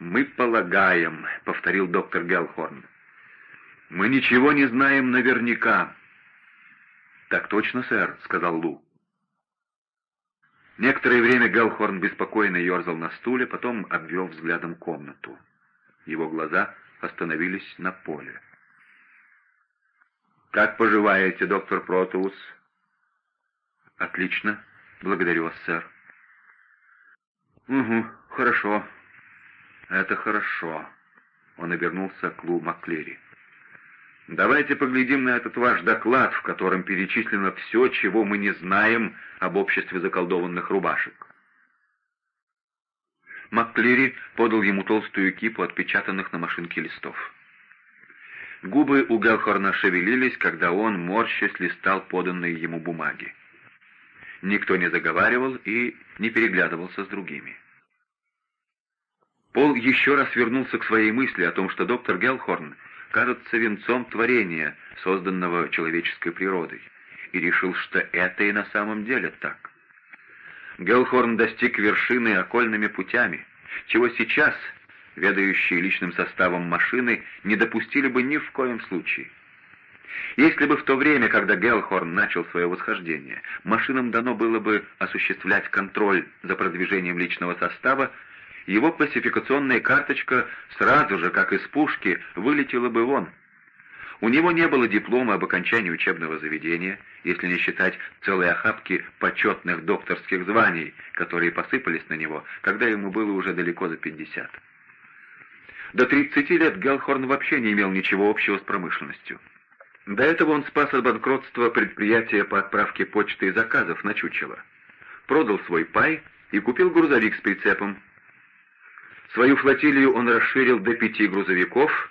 «Мы полагаем», — повторил доктор Гелхорн. «Мы ничего не знаем наверняка». «Так точно, сэр», — сказал Лу. Некоторое время Гелхорн беспокойно ерзал на стуле, потом обвел взглядом комнату. Его глаза остановились на поле. «Как поживаете, доктор Протеус?» «Отлично. Благодарю вас, сэр». «Угу, хорошо. Это хорошо». Он обернулся к Лу Маклери. «Давайте поглядим на этот ваш доклад, в котором перечислено все, чего мы не знаем об обществе заколдованных рубашек». МакКлири подал ему толстую кипу отпечатанных на машинке листов. Губы у Гелхорна шевелились, когда он, морщась, листал поданные ему бумаги. Никто не заговаривал и не переглядывался с другими. Пол еще раз вернулся к своей мысли о том, что доктор Гелхорн кажется венцом творения, созданного человеческой природой, и решил, что это и на самом деле так. Гелхорн достиг вершины окольными путями, чего сейчас, ведающие личным составом машины, не допустили бы ни в коем случае. Если бы в то время, когда Гелхорн начал свое восхождение, машинам дано было бы осуществлять контроль за продвижением личного состава, его классификационная карточка сразу же, как из пушки, вылетела бы вон — у него не было диплома об окончании учебного заведения, если не считать целой охапки почетных докторских званий, которые посыпались на него, когда ему было уже далеко за 50. До 30 лет Гелхорн вообще не имел ничего общего с промышленностью. До этого он спас от банкротства предприятия по отправке почты и заказов на чучело. Продал свой пай и купил грузовик с прицепом. Свою флотилию он расширил до пяти грузовиков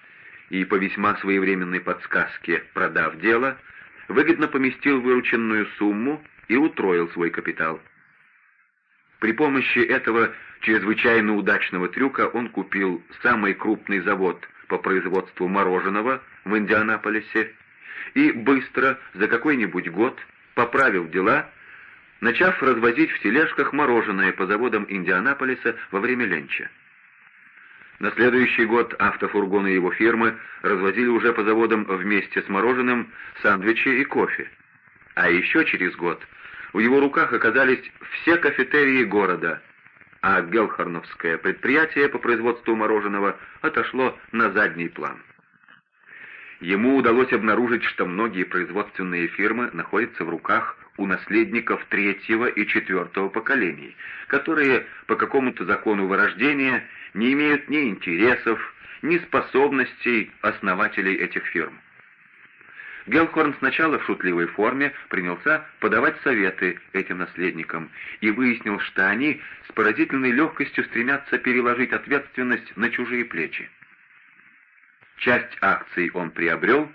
и по весьма своевременной подсказке, продав дело, выгодно поместил вырученную сумму и утроил свой капитал. При помощи этого чрезвычайно удачного трюка он купил самый крупный завод по производству мороженого в Индианаполисе и быстро, за какой-нибудь год, поправив дела, начав развозить в тележках мороженое по заводам Индианаполиса во время ленча. На следующий год автофургоны его фирмы развозили уже по заводам вместе с мороженым сандвичи и кофе. А еще через год в его руках оказались все кафетерии города, а Гелхарновское предприятие по производству мороженого отошло на задний план. Ему удалось обнаружить, что многие производственные фирмы находятся в руках у наследников третьего и четвертого поколений, которые по какому-то закону вырождения не имеют ни интересов, ни способностей основателей этих фирм. Гелхорн сначала в шутливой форме принялся подавать советы этим наследникам и выяснил, что они с поразительной легкостью стремятся переложить ответственность на чужие плечи. Часть акций он приобрел,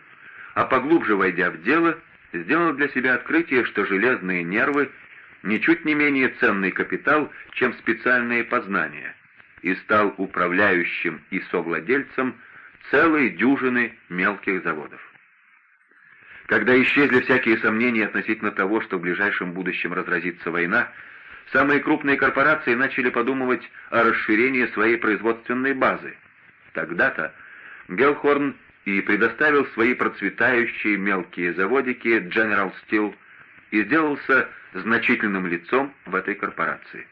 а поглубже войдя в дело, сделал для себя открытие, что железные нервы ничуть не менее ценный капитал, чем специальные познания, и стал управляющим и совладельцем целой дюжины мелких заводов. Когда исчезли всякие сомнения относительно того, что в ближайшем будущем разразится война, самые крупные корпорации начали подумывать о расширении своей производственной базы. Тогда-то Гелхорн и предоставил свои процветающие мелкие заводики General Steel и сделался значительным лицом в этой корпорации.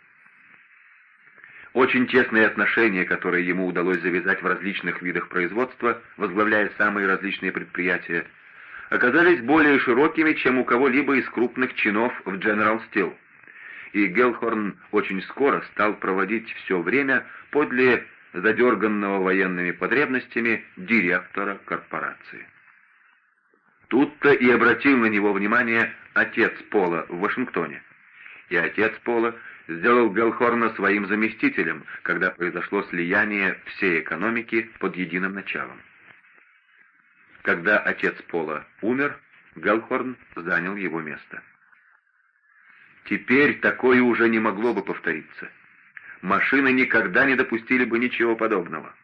Очень тесные отношения, которые ему удалось завязать в различных видах производства, возглавляя самые различные предприятия, оказались более широкими, чем у кого-либо из крупных чинов в General Steel. И Гелхорн очень скоро стал проводить все время подле задерганного военными потребностями директора корпорации. Тут-то и обратил на него внимание отец Пола в Вашингтоне. И отец Пола сделал Гелхорна своим заместителем, когда произошло слияние всей экономики под единым началом. Когда отец Пола умер, Гелхорн занял его место. Теперь такое уже не могло бы повториться. Машины никогда не допустили бы ничего подобного.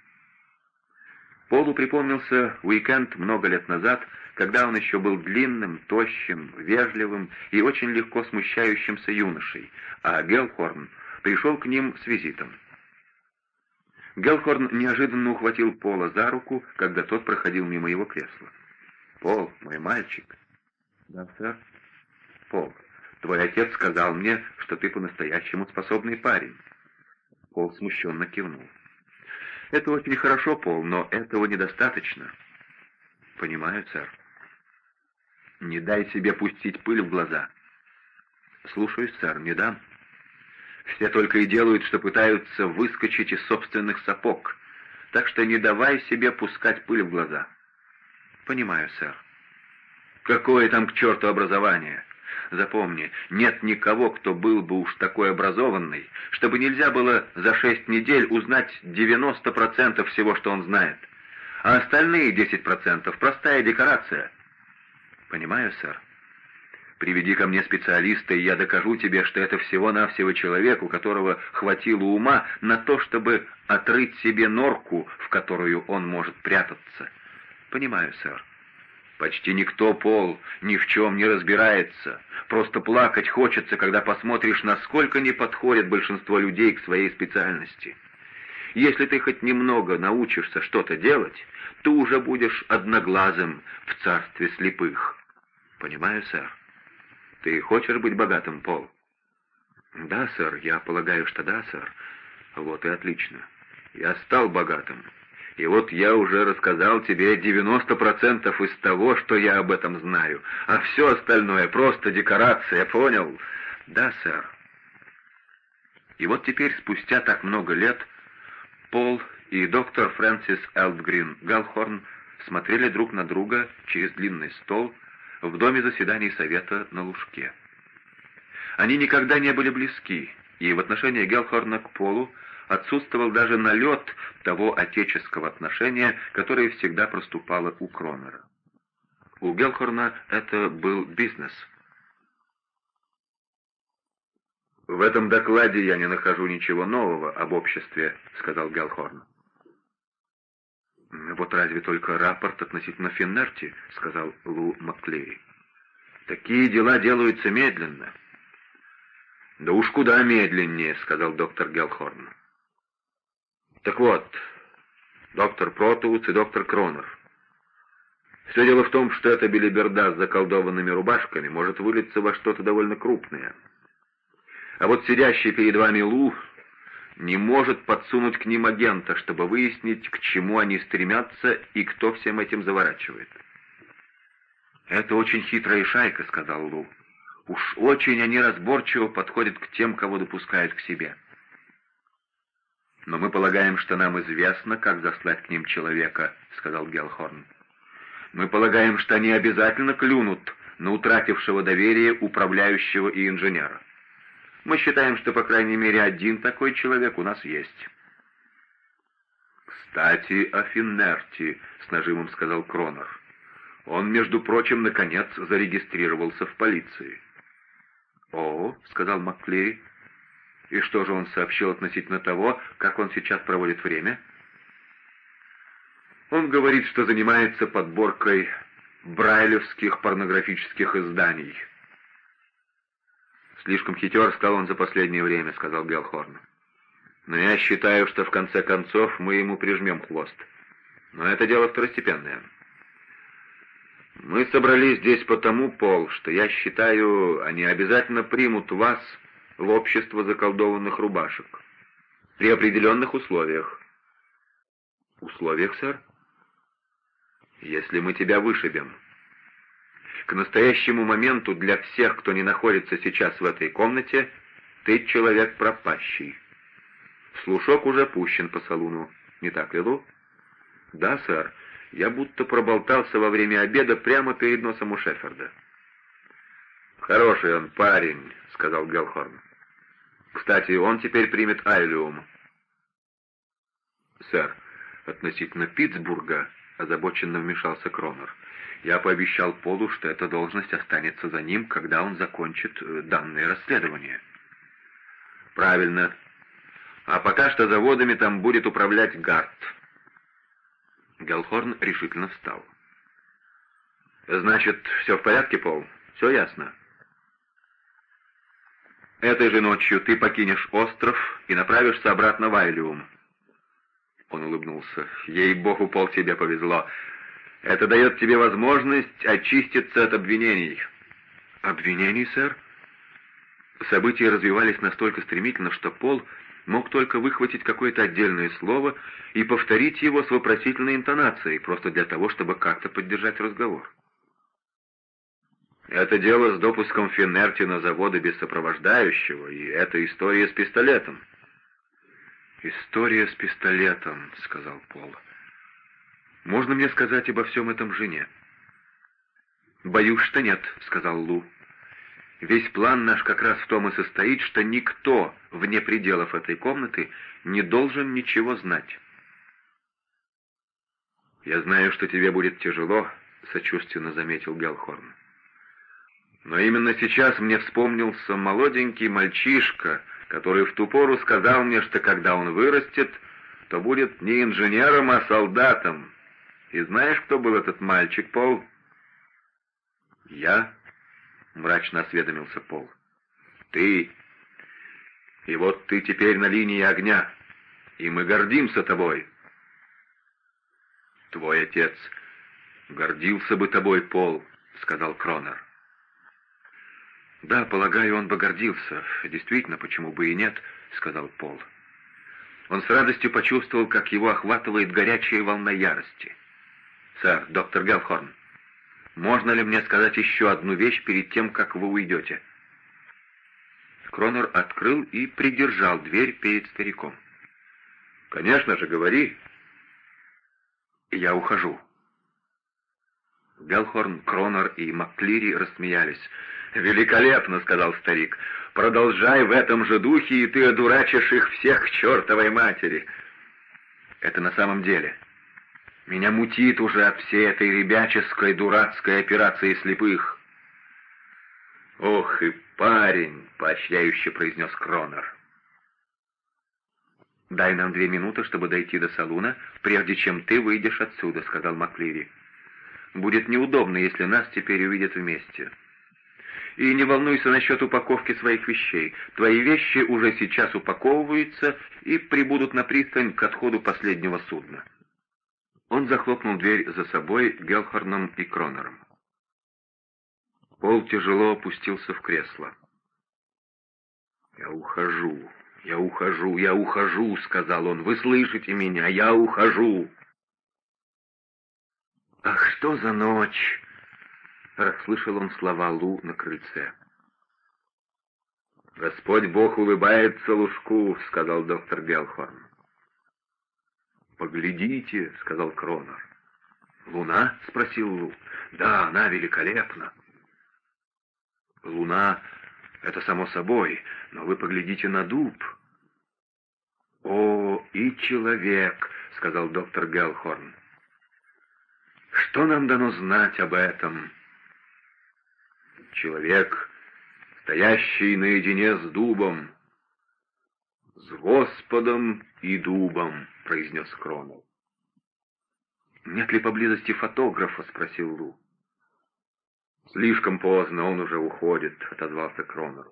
Полу припомнился уикенд много лет назад, когда он еще был длинным, тощим, вежливым и очень легко смущающимся юношей, а Гелхорн пришел к ним с визитом. Гелхорн неожиданно ухватил Пола за руку, когда тот проходил мимо его кресла. «Пол, мой мальчик». «Да, сэр». «Пол, твой отец сказал мне, что ты по-настоящему способный парень». Пол смущенно кивнул. «Это очень хорошо, Пол, но этого недостаточно». «Понимаю, сэр». «Не дай себе пустить пыль в глаза». «Слушаюсь, сэр, не дам». Все только и делают, что пытаются выскочить из собственных сапог. Так что не давай себе пускать пыль в глаза. Понимаю, сэр. Какое там к черту образование? Запомни, нет никого, кто был бы уж такой образованный, чтобы нельзя было за шесть недель узнать 90% всего, что он знает. А остальные 10% — простая декорация. Понимаю, сэр. Приведи ко мне специалиста, и я докажу тебе, что это всего-навсего человек, у которого хватило ума на то, чтобы отрыть себе норку, в которую он может прятаться. Понимаю, сэр. Почти никто, Пол, ни в чем не разбирается. Просто плакать хочется, когда посмотришь, насколько не подходит большинство людей к своей специальности. Если ты хоть немного научишься что-то делать, ты уже будешь одноглазым в царстве слепых. Понимаю, сэр. Ты хочешь быть богатым, Пол?» «Да, сэр, я полагаю, что да, сэр». «Вот и отлично. Я стал богатым. И вот я уже рассказал тебе 90% из того, что я об этом знаю, а все остальное просто декорация, понял?» «Да, сэр». И вот теперь, спустя так много лет, Пол и доктор Фрэнсис Элдгрин Галхорн смотрели друг на друга через длинный стол, в доме заседаний Совета на Лужке. Они никогда не были близки, и в отношении Гелхорна к Полу отсутствовал даже налет того отеческого отношения, которое всегда проступало у Кронера. У Гелхорна это был бизнес. «В этом докладе я не нахожу ничего нового об обществе», — сказал Гелхорн. «Вот разве только рапорт относительно Финнерти», — сказал Лу Маклери. «Такие дела делаются медленно». «Да уж куда медленнее», — сказал доктор Гелхорн. «Так вот, доктор Протоуц и доктор Кронер. Все дело в том, что эта белиберда с заколдованными рубашками может вылиться во что-то довольно крупное. А вот сидящий перед вами Лу не может подсунуть к ним агента, чтобы выяснить, к чему они стремятся и кто всем этим заворачивает. «Это очень хитрая шайка», — сказал Лу. «Уж очень они разборчиво подходят к тем, кого допускают к себе». «Но мы полагаем, что нам известно, как заслать к ним человека», — сказал Гелхорн. «Мы полагаем, что они обязательно клюнут на утратившего доверие управляющего и инженера. Мы считаем, что, по крайней мере, один такой человек у нас есть». «Кстати, о Финнерти», — с нажимом сказал Кронер. «Он, между прочим, наконец зарегистрировался в полиции». «О», — сказал Макклери. «И что же он сообщил относительно того, как он сейчас проводит время?» «Он говорит, что занимается подборкой брайлевских порнографических изданий», «Слишком хитер стал он за последнее время», — сказал Гелхорн. «Но я считаю, что в конце концов мы ему прижмем хвост. Но это дело второстепенное». «Мы собрались здесь потому, Пол, что я считаю, они обязательно примут вас в общество заколдованных рубашек. При определенных условиях». «Условиях, сэр?» «Если мы тебя вышибем». К настоящему моменту для всех, кто не находится сейчас в этой комнате, ты человек пропащий. Слушок уже пущен по салуну, не так ли, Лу? Да, сэр. Я будто проболтался во время обеда прямо перед носом у Шеферда. «Хороший он парень», — сказал Гелхорн. «Кстати, он теперь примет Айлиум». «Сэр, относительно Питтсбурга», — озабоченно вмешался Кронер, — я пообещал Полу, что эта должность останется за ним, когда он закончит э, данное расследование. Правильно. А пока что заводами там будет управлять Гарт. Гелхорн решительно встал. «Значит, все в порядке, Пол? Все ясно?» «Этой же ночью ты покинешь остров и направишься обратно в Айлиум. улыбнулся. «Ей-богу, Пол, тебе повезло. Это дает тебе возможность очиститься от обвинений». «Обвинений, сэр?» События развивались настолько стремительно, что Пол мог только выхватить какое-то отдельное слово и повторить его с вопросительной интонацией, просто для того, чтобы как-то поддержать разговор. Это дело с допуском Финерти на заводы без сопровождающего, и это история с пистолетом. «История с пистолетом», — сказал Пол. «Можно мне сказать обо всем этом жене?» «Боюсь, что нет», — сказал Лу. «Весь план наш как раз в том и состоит, что никто вне пределов этой комнаты не должен ничего знать». «Я знаю, что тебе будет тяжело», — сочувственно заметил Гелхорн. Но именно сейчас мне вспомнился молоденький мальчишка, который в ту пору сказал мне, что когда он вырастет, то будет не инженером, а солдатом. И знаешь, кто был этот мальчик, Пол? Я, мрачно осведомился Пол. Ты. И вот ты теперь на линии огня, и мы гордимся тобой. Твой отец гордился бы тобой, Пол, сказал Кронер. «Да, полагаю, он бы гордился. Действительно, почему бы и нет», — сказал Пол. Он с радостью почувствовал, как его охватывает горячая волна ярости. «Сэр, доктор Гелхорн, можно ли мне сказать еще одну вещь перед тем, как вы уйдете?» Кронер открыл и придержал дверь перед стариком. «Конечно же, говори». «Я ухожу». Гелхорн, Кронер и Макклири рассмеялись. «Великолепно», — сказал старик. «Продолжай в этом же духе, и ты одурачишь их всех к чертовой матери». «Это на самом деле. Меня мутит уже от всей этой ребяческой дурацкой операции слепых». «Ох и парень!» — поощряюще произнес Кронер. «Дай нам две минуты, чтобы дойти до салуна, прежде чем ты выйдешь отсюда», — сказал Макливи. «Будет неудобно, если нас теперь увидят вместе». И не волнуйся насчет упаковки своих вещей. Твои вещи уже сейчас упаковываются и прибудут на пристань к отходу последнего судна». Он захлопнул дверь за собой Гелхорном и Кронером. Пол тяжело опустился в кресло. «Я ухожу, я ухожу, я ухожу», — сказал он. «Вы слышите меня? Я ухожу!» «Ах, что за ночь!» расслышал он слова Лу на крыльце. «Господь Бог улыбается Лужку», — сказал доктор Гелхорн. «Поглядите», — сказал Кронер. «Луна?» — спросил Лу. «Да, она великолепна». «Луна — это само собой, но вы поглядите на дуб». «О, и человек», — сказал доктор Гелхорн. «Что нам дано знать об этом?» человек, стоящий наедине с дубом. «С Господом и дубом», — произнес Кронел. «Нет ли поблизости фотографа?» — спросил Лу. «Слишком поздно, он уже уходит», — отозвался Кронер.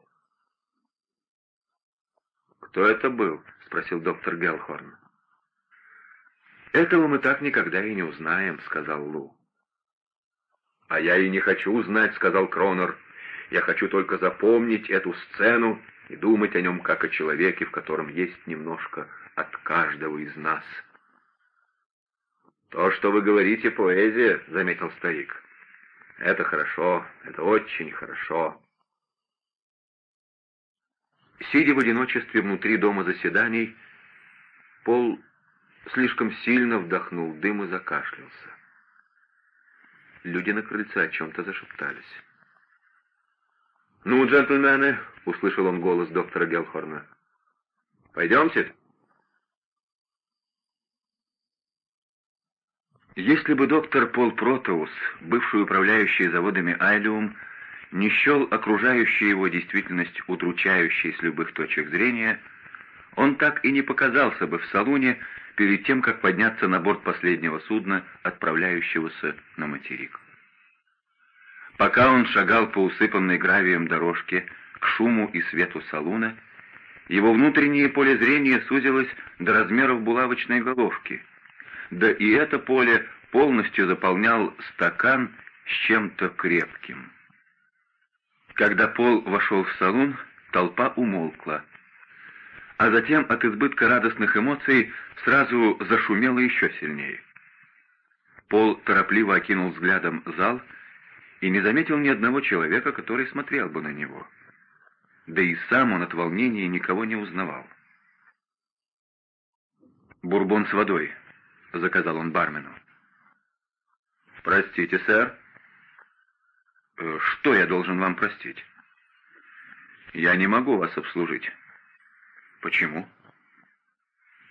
«Кто это был?» — спросил доктор Гелхорн. «Этого мы так никогда и не узнаем», — сказал Лу. «А я и не хочу знать», — сказал Кронер. «Я хочу только запомнить эту сцену и думать о нем как о человеке, в котором есть немножко от каждого из нас». «То, что вы говорите, поэзия», — заметил старик. «Это хорошо, это очень хорошо». Сидя в одиночестве внутри дома заседаний, Пол слишком сильно вдохнул дым и закашлялся. Люди на крыльце о чем-то зашептались. «Ну, джентльмены», — услышал он голос доктора Гелхорна, — «пойдемте». Если бы доктор Пол Протеус, бывший управляющий заводами Айлиум, не счел окружающую его действительность удручающей с любых точек зрения, он так и не показался бы в салоне перед тем, как подняться на борт последнего судна, отправляющегося на материк. Пока он шагал по усыпанной гравием дорожке к шуму и свету салуна, Его внутреннее поле зрения сузилось до размеров булавочной головки. Да и это поле полностью заполнял стакан с чем-то крепким. Когда Пол вошел в салон, толпа умолкла. А затем от избытка радостных эмоций сразу зашумело еще сильнее. Пол торопливо окинул взглядом зал и не заметил ни одного человека, который смотрел бы на него. Да и сам он от волнения никого не узнавал. «Бурбон с водой», — заказал он бармену. «Простите, сэр». «Э, «Что я должен вам простить?» «Я не могу вас обслужить». «Почему?»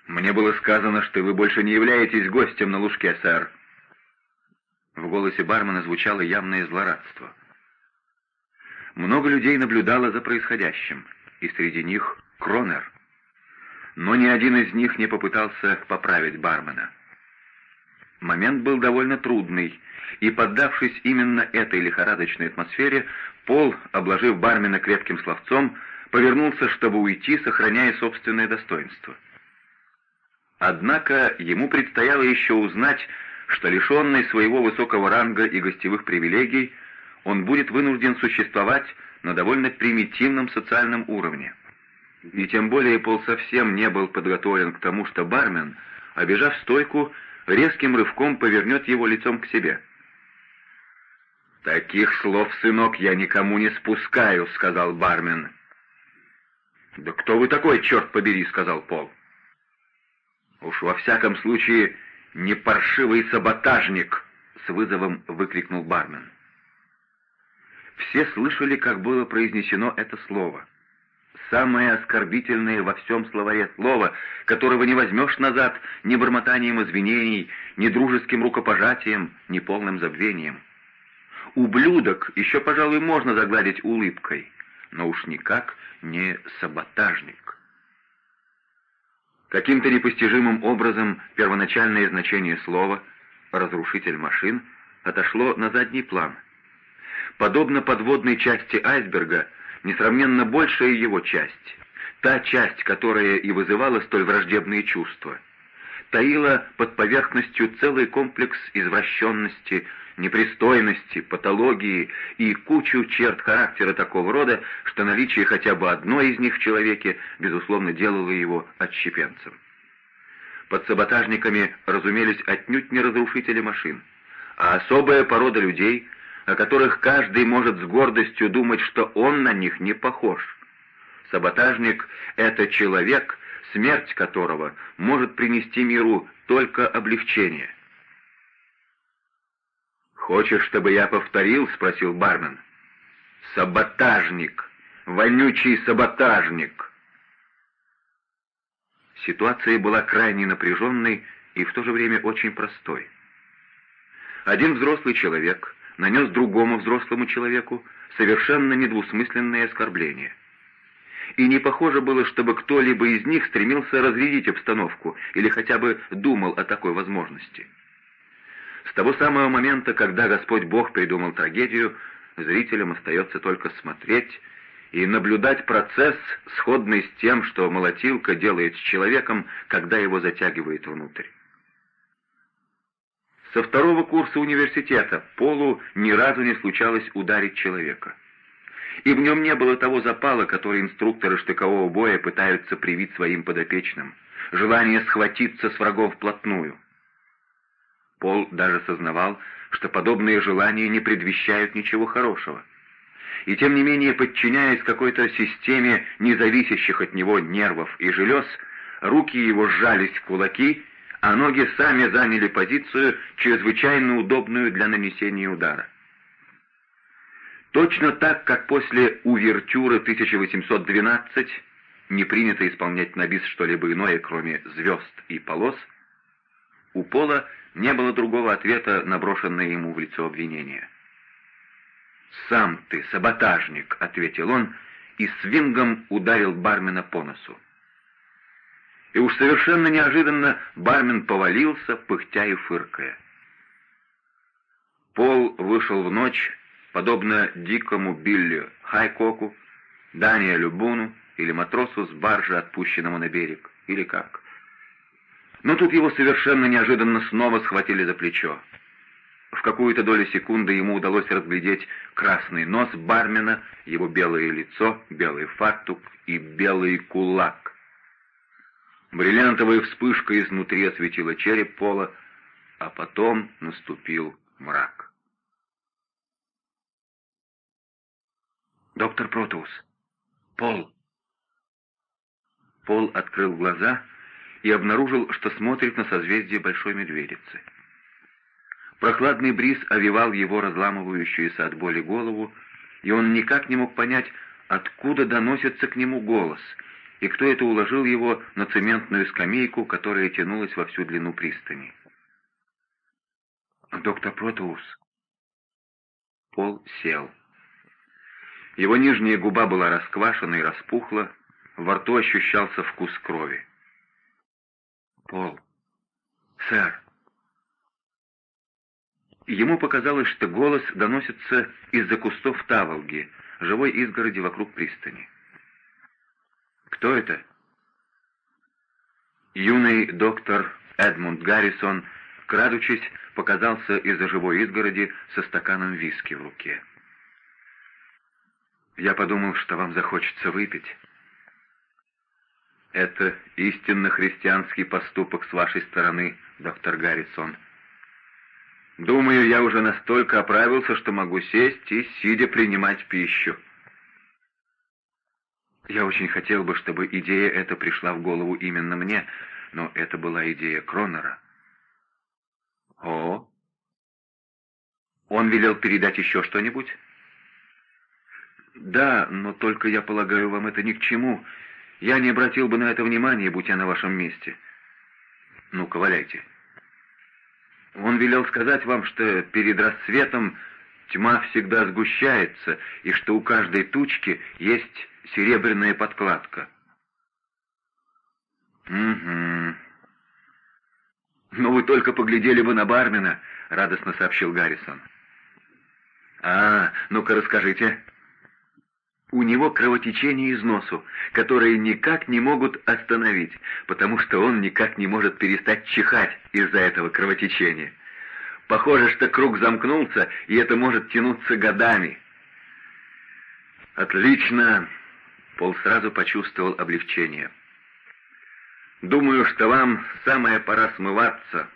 «Мне было сказано, что вы больше не являетесь гостем на лужке, сэр». В голосе бармена звучало явное злорадство. Много людей наблюдало за происходящим, и среди них Кронер. Но ни один из них не попытался поправить бармена. Момент был довольно трудный, и, поддавшись именно этой лихорадочной атмосфере, Пол, обложив бармена крепким словцом, повернулся, чтобы уйти, сохраняя собственное достоинство. Однако ему предстояло еще узнать, что лишенный своего высокого ранга и гостевых привилегий, он будет вынужден существовать на довольно примитивном социальном уровне. И тем более Пол совсем не был подготовлен к тому, что бармен, обижав стойку, резким рывком повернет его лицом к себе. «Таких слов, сынок, я никому не спускаю», — сказал бармен. «Да кто вы такой, черт побери», — сказал Пол. «Уж во всяком случае «Не паршивый саботажник!» — с вызовом выкрикнул бармен. Все слышали, как было произнесено это слово. Самое оскорбительное во всем словаре слово, которого не возьмешь назад ни бормотанием извинений, ни дружеским рукопожатием, ни полным забвением. Ублюдок еще, пожалуй, можно загладить улыбкой, но уж никак не саботажник. Каким-то непостижимым образом первоначальное значение слова «разрушитель машин» отошло на задний план. Подобно подводной части айсберга, несравненно большая его часть, та часть, которая и вызывала столь враждебные чувства, таила под поверхностью целый комплекс извращенности, непристойности, патологии и кучу черт характера такого рода, что наличие хотя бы одной из них в человеке, безусловно, делало его отщепенцем. Под саботажниками разумелись отнюдь не разрушители машин, а особая порода людей, о которых каждый может с гордостью думать, что он на них не похож. Саботажник — это человек, смерть которого может принести миру только облегчение. «Хочешь, чтобы я повторил?» — спросил бармен. «Саботажник! Вонючий саботажник!» Ситуация была крайне напряженной и в то же время очень простой. Один взрослый человек нанес другому взрослому человеку совершенно недвусмысленное оскорбление. И не похоже было, чтобы кто-либо из них стремился разрядить обстановку или хотя бы думал о такой возможности. С того самого момента, когда Господь Бог придумал трагедию, зрителям остается только смотреть и наблюдать процесс, сходный с тем, что молотилка делает с человеком, когда его затягивает внутрь. Со второго курса университета Полу ни разу не случалось ударить человека. И в нем не было того запала, который инструкторы штыкового боя пытаются привить своим подопечным, желание схватиться с врагом вплотную. Пол даже сознавал, что подобные желания не предвещают ничего хорошего. И тем не менее, подчиняясь какой-то системе независящих от него нервов и желез, руки его сжались в кулаки, а ноги сами заняли позицию, чрезвычайно удобную для нанесения удара. Точно так, как после увертюры 1812 не принято исполнять на бис что-либо иное, кроме звезд и полос, у Пола не было другого ответа на брошенное ему в лицо обвинение. «Сам ты, саботажник», — ответил он, и свингом ударил бармена по носу. И уж совершенно неожиданно бармен повалился, пыхтя и фыркая. Пол вышел в ночь, подобно дикому Билли Хайкоку, Даниэлю Буну или матросу с баржи, отпущенному на берег, или как. Но тут его совершенно неожиданно снова схватили за плечо. В какую-то долю секунды ему удалось разглядеть красный нос бармена, его белое лицо, белый фартук и белый кулак. Бриллиантовая вспышка изнутри осветила череп пола, а потом наступил мрак. «Доктор Протеус! Пол!» Пол открыл глаза и обнаружил, что смотрит на созвездие Большой Медведицы. Прохладный бриз овивал его разламывающуюся от боли голову, и он никак не мог понять, откуда доносится к нему голос, и кто это уложил его на цементную скамейку, которая тянулась во всю длину пристани. «Доктор Протеус». Пол сел. Его нижняя губа была расквашена и распухла, во рту ощущался вкус крови. «Пол, сэр». Ему показалось, что голос доносится из-за кустов таволги, живой изгороди вокруг пристани. «Кто это?» Юный доктор Эдмунд Гаррисон, крадучись, показался из-за живой изгороди со стаканом виски в руке. «Я подумал, что вам захочется выпить». «Это истинно христианский поступок с вашей стороны, доктор Гаррисон», Думаю, я уже настолько оправился, что могу сесть и, сидя, принимать пищу. Я очень хотел бы, чтобы идея эта пришла в голову именно мне, но это была идея Кронера. О, он велел передать еще что-нибудь? Да, но только я полагаю, вам это ни к чему. Я не обратил бы на это внимания, будь я на вашем месте. Ну-ка, валяйте. Он велел сказать вам, что перед рассветом тьма всегда сгущается, и что у каждой тучки есть серебряная подкладка. «Угу. Ну вы только поглядели бы на бармена», — радостно сообщил Гаррисон. «А, ну-ка расскажите». У него кровотечение из носу, которое никак не могут остановить, потому что он никак не может перестать чихать из-за этого кровотечения. Похоже, что круг замкнулся, и это может тянуться годами. «Отлично!» — Пол сразу почувствовал облегчение. «Думаю, что вам самая пора смываться,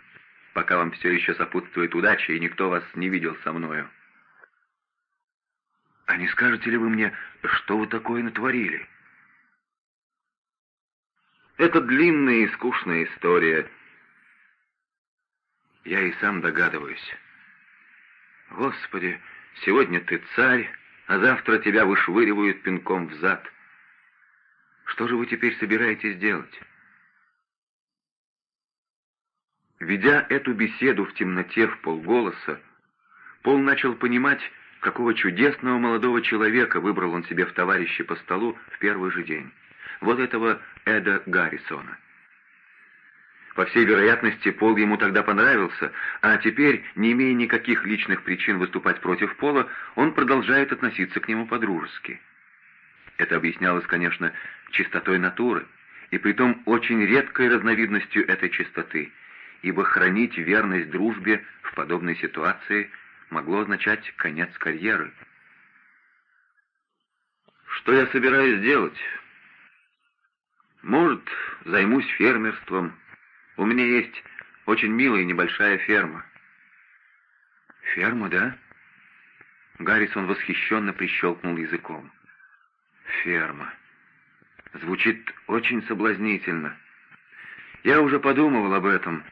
пока вам все еще сопутствует удача, и никто вас не видел со мною». А не скажете ли вы мне, что вы такое натворили? Это длинная и скучная история. Я и сам догадываюсь. Господи, сегодня ты царь, а завтра тебя вышвыривают пинком в зад. Что же вы теперь собираетесь делать? Ведя эту беседу в темноте в полголоса, Пол начал понимать, Какого чудесного молодого человека выбрал он себе в товарищи по столу в первый же день. Вот этого Эда Гаррисона. По всей вероятности, Пол ему тогда понравился, а теперь, не имея никаких личных причин выступать против Пола, он продолжает относиться к нему по-дружески. Это объяснялось, конечно, чистотой натуры, и притом очень редкой разновидностью этой чистоты, ибо хранить верность дружбе в подобной ситуации – могло означать конец карьеры. Что я собираюсь делать? Может, займусь фермерством. У меня есть очень милая небольшая ферма. Ферма, да? Гаррисон восхищенно прищелкнул языком. Ферма. Звучит очень соблазнительно. Я уже подумывал об этом.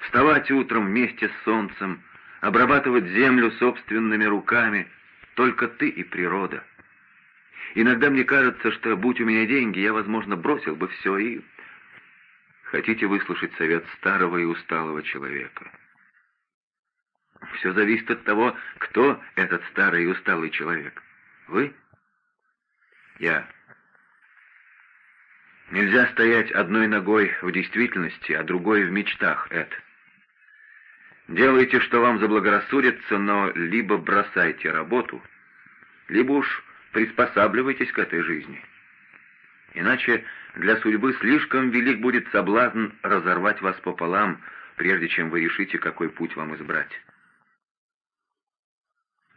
Вставать утром вместе с солнцем, обрабатывать землю собственными руками, только ты и природа. Иногда мне кажется, что, будь у меня деньги, я, возможно, бросил бы все и... Хотите выслушать совет старого и усталого человека? Все зависит от того, кто этот старый и усталый человек. Вы? Я. Нельзя стоять одной ногой в действительности, а другой в мечтах, Эд. Делайте, что вам заблагорассудится, но либо бросайте работу, либо уж приспосабливайтесь к этой жизни. Иначе для судьбы слишком велик будет соблазн разорвать вас пополам, прежде чем вы решите, какой путь вам избрать.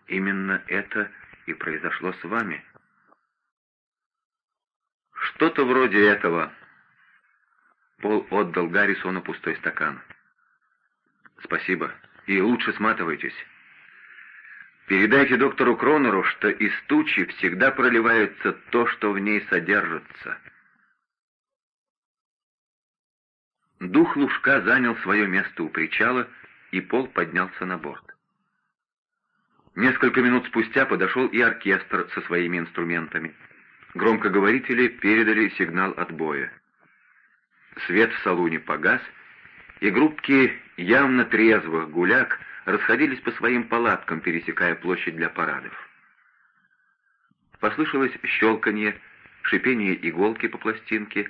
Именно это и произошло с вами. Что-то вроде этого. Пол отдал Гаррисону пустой стакан. Спасибо. И лучше сматывайтесь. Передайте доктору Кронеру, что из тучи всегда проливается то, что в ней содержится. Дух Лужка занял свое место у причала, и Пол поднялся на борт. Несколько минут спустя подошел и оркестр со своими инструментами. Громкоговорители передали сигнал отбоя. Свет в салоне погас, и группки явно трезвых гуляк расходились по своим палаткам, пересекая площадь для парадов. Послышалось щелканье, шипение иголки по пластинке,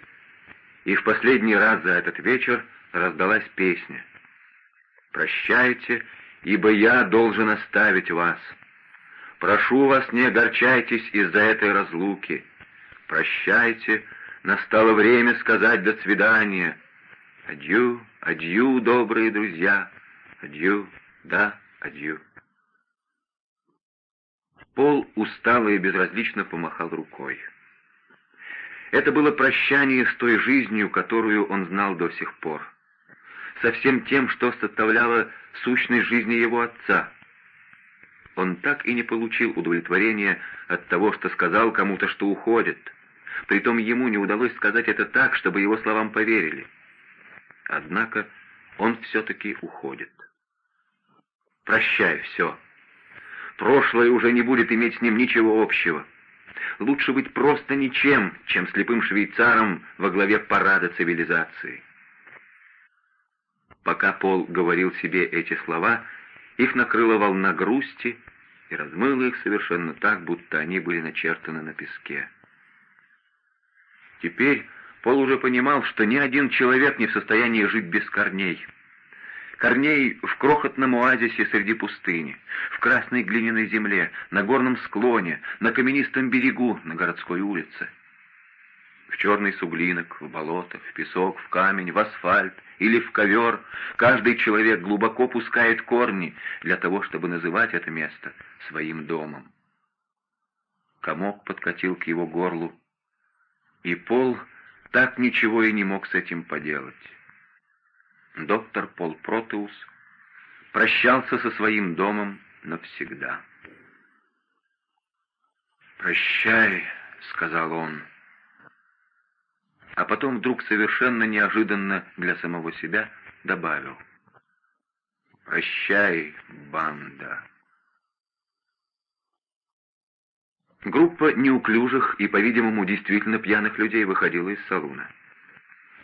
и в последний раз за этот вечер раздалась песня. «Прощайте, ибо я должен оставить вас. Прошу вас, не огорчайтесь из-за этой разлуки. Прощайте, настало время сказать «до свидания». Адью, адью, добрые друзья, адью, да, адью. Пол устало и безразлично помахал рукой. Это было прощание с той жизнью, которую он знал до сих пор со всем тем, что составляло сущность жизни его отца. Он так и не получил удовлетворения от того, что сказал кому-то, что уходит. Притом ему не удалось сказать это так, чтобы его словам поверили. Однако он все-таки уходит. Прощай все. Прошлое уже не будет иметь с ним ничего общего. Лучше быть просто ничем, чем слепым швейцаром во главе парада цивилизации. Пока Пол говорил себе эти слова, их накрыла волна грусти и размыла их совершенно так, будто они были начертаны на песке. Теперь Пол уже понимал, что ни один человек не в состоянии жить без корней. Корней в крохотном оазисе среди пустыни, в красной глиняной земле, на горном склоне, на каменистом берегу, на городской улице в черный суглинок, в болото, в песок, в камень, в асфальт или в ковер, каждый человек глубоко пускает корни для того, чтобы называть это место своим домом. Комок подкатил к его горлу, и Пол так ничего и не мог с этим поделать. Доктор Пол Протеус прощался со своим домом навсегда. «Прощай», — сказал он, — а потом вдруг совершенно неожиданно для самого себя добавил. «Прощай, банда!» Группа неуклюжих и, по-видимому, действительно пьяных людей выходила из салуна.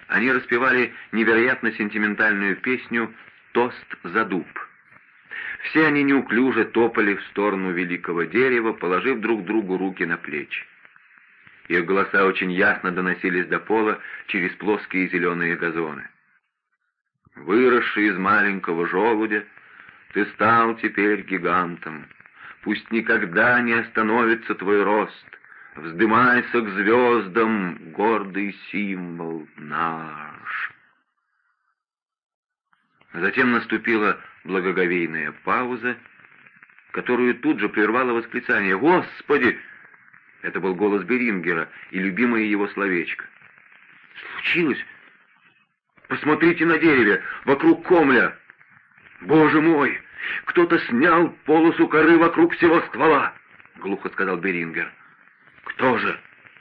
Они распевали невероятно сентиментальную песню «Тост за дуб». Все они неуклюже топали в сторону великого дерева, положив друг другу руки на плечи. Их голоса очень ясно доносились до пола через плоские зеленые газоны. «Выросший из маленького желудя, ты стал теперь гигантом. Пусть никогда не остановится твой рост. Вздымайся к звездам, гордый символ наш». Затем наступила благоговейная пауза, которую тут же прервало восклицание «Господи!» Это был голос Берингера и любимое его словечко. «Случилось? Посмотрите на дереве, вокруг комля! Боже мой! Кто-то снял полосу коры вокруг всего ствола!» — глухо сказал Берингер. «Кто же?»